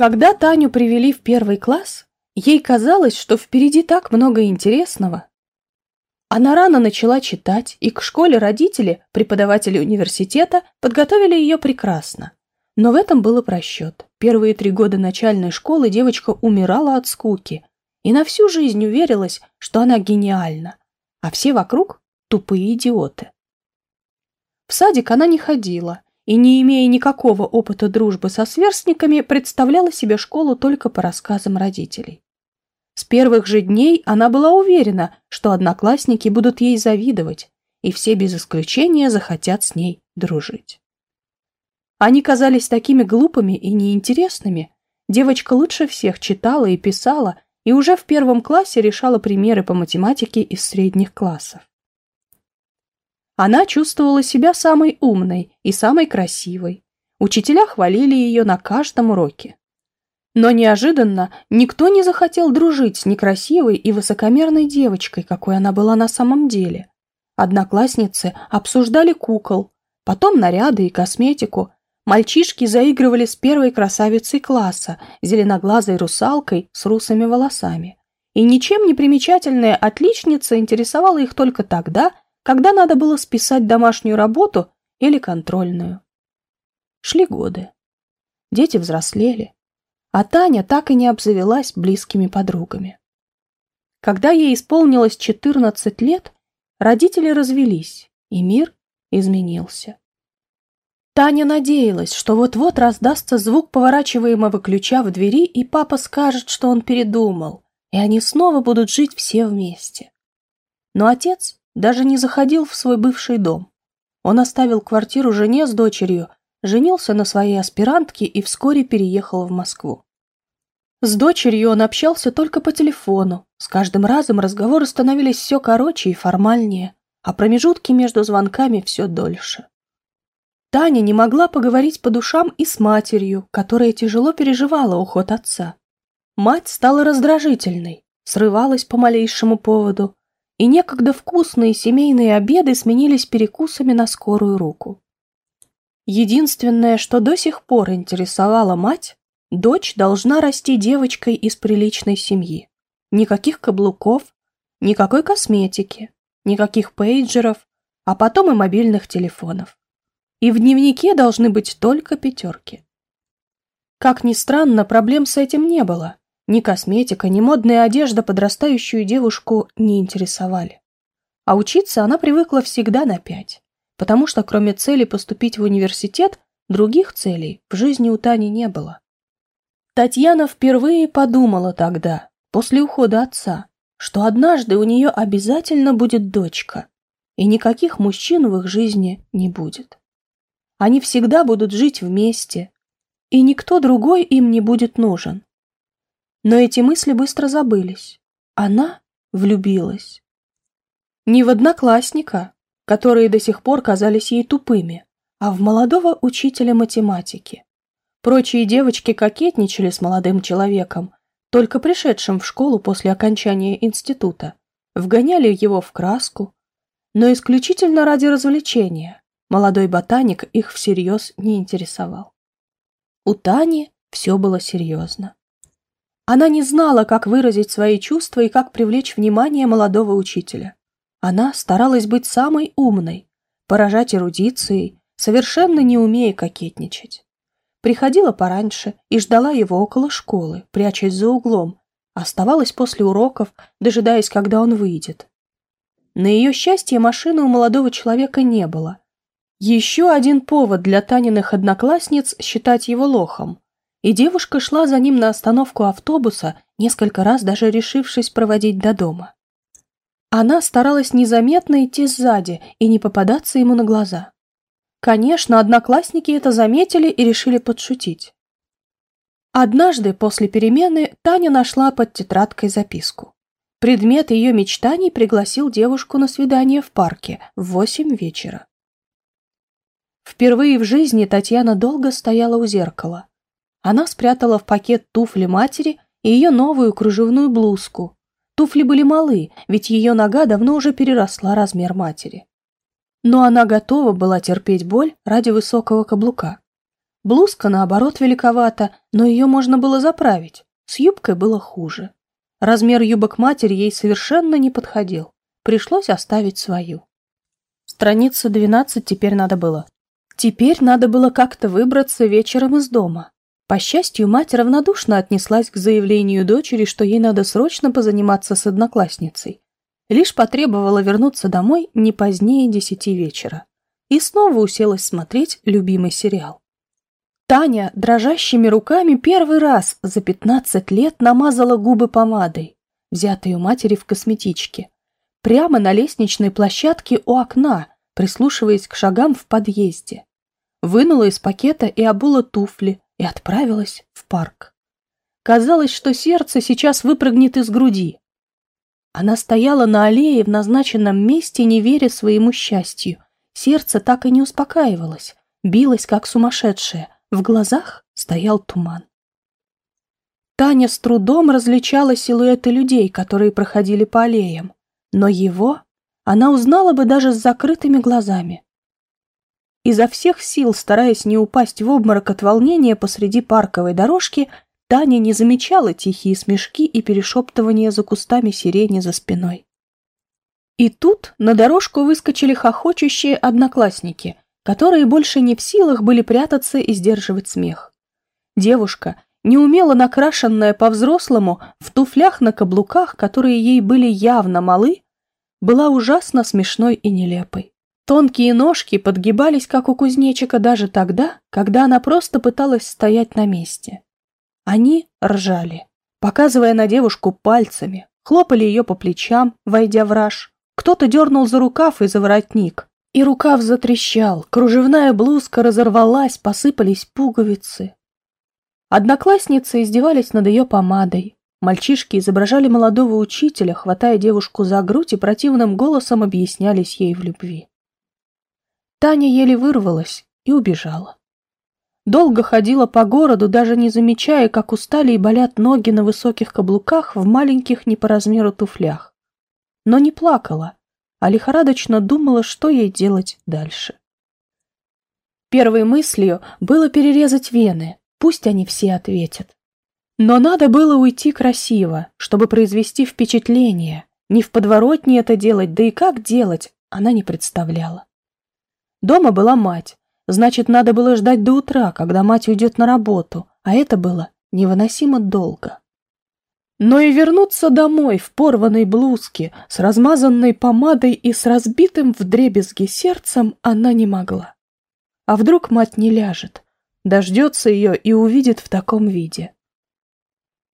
Когда Таню привели в первый класс, ей казалось, что впереди так много интересного. Она рано начала читать, и к школе родители, преподаватели университета, подготовили ее прекрасно. Но в этом был просчет. Первые три года начальной школы девочка умирала от скуки и на всю жизнь уверилась, что она гениальна, а все вокруг – тупые идиоты. В садик она не ходила и, не имея никакого опыта дружбы со сверстниками, представляла себе школу только по рассказам родителей. С первых же дней она была уверена, что одноклассники будут ей завидовать, и все без исключения захотят с ней дружить. Они казались такими глупыми и неинтересными. Девочка лучше всех читала и писала, и уже в первом классе решала примеры по математике из средних классов. Она чувствовала себя самой умной и самой красивой. Учителя хвалили ее на каждом уроке. Но неожиданно никто не захотел дружить с некрасивой и высокомерной девочкой, какой она была на самом деле. Одноклассницы обсуждали кукол, потом наряды и косметику. Мальчишки заигрывали с первой красавицей класса, зеленоглазой русалкой с русыми волосами. И ничем не примечательная отличница интересовала их только тогда, когда надо было списать домашнюю работу или контрольную. Шли годы. Дети взрослели, а Таня так и не обзавелась близкими подругами. Когда ей исполнилось 14 лет, родители развелись, и мир изменился. Таня надеялась, что вот-вот раздастся звук поворачиваемого ключа в двери, и папа скажет, что он передумал, и они снова будут жить все вместе. Но отец даже не заходил в свой бывший дом. Он оставил квартиру жене с дочерью, женился на своей аспирантке и вскоре переехал в Москву. С дочерью он общался только по телефону. С каждым разом разговоры становились все короче и формальнее, а промежутки между звонками все дольше. Таня не могла поговорить по душам и с матерью, которая тяжело переживала уход отца. Мать стала раздражительной, срывалась по малейшему поводу, и некогда вкусные семейные обеды сменились перекусами на скорую руку. Единственное, что до сих пор интересовала мать, дочь должна расти девочкой из приличной семьи. Никаких каблуков, никакой косметики, никаких пейджеров, а потом и мобильных телефонов. И в дневнике должны быть только пятерки. Как ни странно, проблем с этим не было. Ни косметика, ни модная одежда подрастающую девушку не интересовали. А учиться она привыкла всегда на пять, потому что кроме цели поступить в университет, других целей в жизни у Тани не было. Татьяна впервые подумала тогда, после ухода отца, что однажды у нее обязательно будет дочка, и никаких мужчин в их жизни не будет. Они всегда будут жить вместе, и никто другой им не будет нужен. Но эти мысли быстро забылись. Она влюбилась. Не в одноклассника, которые до сих пор казались ей тупыми, а в молодого учителя математики. Прочие девочки кокетничали с молодым человеком, только пришедшим в школу после окончания института, вгоняли его в краску, но исключительно ради развлечения. Молодой ботаник их всерьез не интересовал. У Тани все было серьезно. Она не знала, как выразить свои чувства и как привлечь внимание молодого учителя. Она старалась быть самой умной, поражать эрудицией, совершенно не умея кокетничать. Приходила пораньше и ждала его около школы, прячась за углом, оставалась после уроков, дожидаясь, когда он выйдет. На ее счастье машины у молодого человека не было. Еще один повод для Таниных одноклассниц считать его лохом и девушка шла за ним на остановку автобуса, несколько раз даже решившись проводить до дома. Она старалась незаметно идти сзади и не попадаться ему на глаза. Конечно, одноклассники это заметили и решили подшутить. Однажды после перемены Таня нашла под тетрадкой записку. Предмет ее мечтаний пригласил девушку на свидание в парке в восемь вечера. Впервые в жизни Татьяна долго стояла у зеркала. Она спрятала в пакет туфли матери и ее новую кружевную блузку. Туфли были малы, ведь ее нога давно уже переросла размер матери. Но она готова была терпеть боль ради высокого каблука. Блузка, наоборот, великовата, но ее можно было заправить. С юбкой было хуже. Размер юбок матери ей совершенно не подходил. Пришлось оставить свою. Страница 12 теперь надо было. Теперь надо было как-то выбраться вечером из дома. По счастью, мать равнодушно отнеслась к заявлению дочери, что ей надо срочно позаниматься с одноклассницей. Лишь потребовала вернуться домой не позднее десяти вечера. И снова уселась смотреть любимый сериал. Таня дрожащими руками первый раз за 15 лет намазала губы помадой, взятой у матери в косметичке, прямо на лестничной площадке у окна, прислушиваясь к шагам в подъезде. Вынула из пакета и обула туфли и отправилась в парк. Казалось, что сердце сейчас выпрыгнет из груди. Она стояла на аллее в назначенном месте, не веря своему счастью. Сердце так и не успокаивалось, билось как сумасшедшее, в глазах стоял туман. Таня с трудом различала силуэты людей, которые проходили по аллеям, но его она узнала бы даже с закрытыми глазами. Изо всех сил, стараясь не упасть в обморок от волнения посреди парковой дорожки, Таня не замечала тихие смешки и перешептывания за кустами сирени за спиной. И тут на дорожку выскочили хохочущие одноклассники, которые больше не в силах были прятаться и сдерживать смех. Девушка, неумело накрашенная по-взрослому, в туфлях на каблуках, которые ей были явно малы, была ужасно смешной и нелепой. Тонкие ножки подгибались, как у кузнечика, даже тогда, когда она просто пыталась стоять на месте. Они ржали, показывая на девушку пальцами, хлопали ее по плечам, войдя в раж. Кто-то дернул за рукав и за воротник. И рукав затрещал, кружевная блузка разорвалась, посыпались пуговицы. Одноклассницы издевались над ее помадой. Мальчишки изображали молодого учителя, хватая девушку за грудь и противным голосом объяснялись ей в любви. Таня еле вырвалась и убежала. Долго ходила по городу, даже не замечая, как устали и болят ноги на высоких каблуках в маленьких не по размеру туфлях. Но не плакала, а лихорадочно думала, что ей делать дальше. Первой мыслью было перерезать вены, пусть они все ответят. Но надо было уйти красиво, чтобы произвести впечатление. Не в подворотне это делать, да и как делать, она не представляла. Дома была мать. Значит, надо было ждать до утра, когда мать уйдет на работу, а это было невыносимо долго. Но и вернуться домой в порванной блузке, с размазанной помадой и с разбитым вдребезги сердцем она не могла. А вдруг мать не ляжет, дождется ее и увидит в таком виде.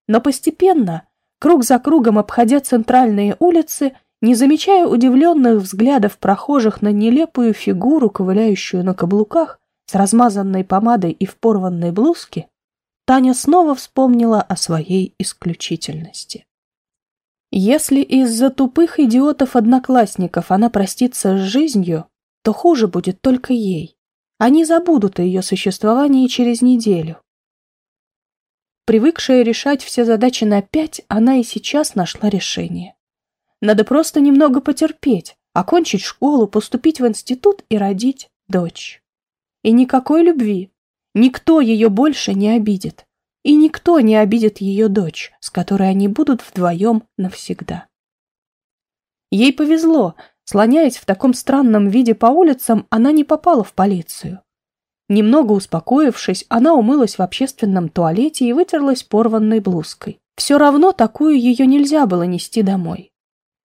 Но постепенно, круг за кругом обходя центральные улицы, не замечая удивленных взглядов прохожих на нелепую фигуру, ковыляющую на каблуках, с размазанной помадой и в порванной блузке, Таня снова вспомнила о своей исключительности. Если из-за тупых идиотов-одноклассников она простится с жизнью, то хуже будет только ей. Они забудут о ее существовании через неделю. Привыкшая решать все задачи на пять, она и сейчас нашла решение. Надо просто немного потерпеть, окончить школу, поступить в институт и родить дочь. И никакой любви. Никто ее больше не обидит. И никто не обидит ее дочь, с которой они будут вдвоем навсегда. Ей повезло. Слоняясь в таком странном виде по улицам, она не попала в полицию. Немного успокоившись, она умылась в общественном туалете и вытерлась порванной блузкой. Все равно такую ее нельзя было нести домой.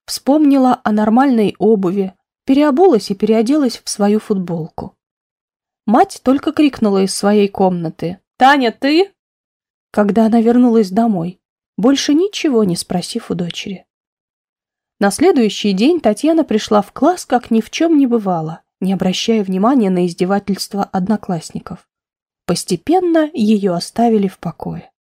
Вспомнила о нормальной обуви, переобулась и переоделась в свою футболку. Мать только крикнула из своей комнаты. «Таня, ты?» Когда она вернулась домой, больше ничего не спросив у дочери. На следующий день Татьяна пришла в класс, как ни в чем не бывало, не обращая внимания на издевательства одноклассников. Постепенно ее оставили в покое.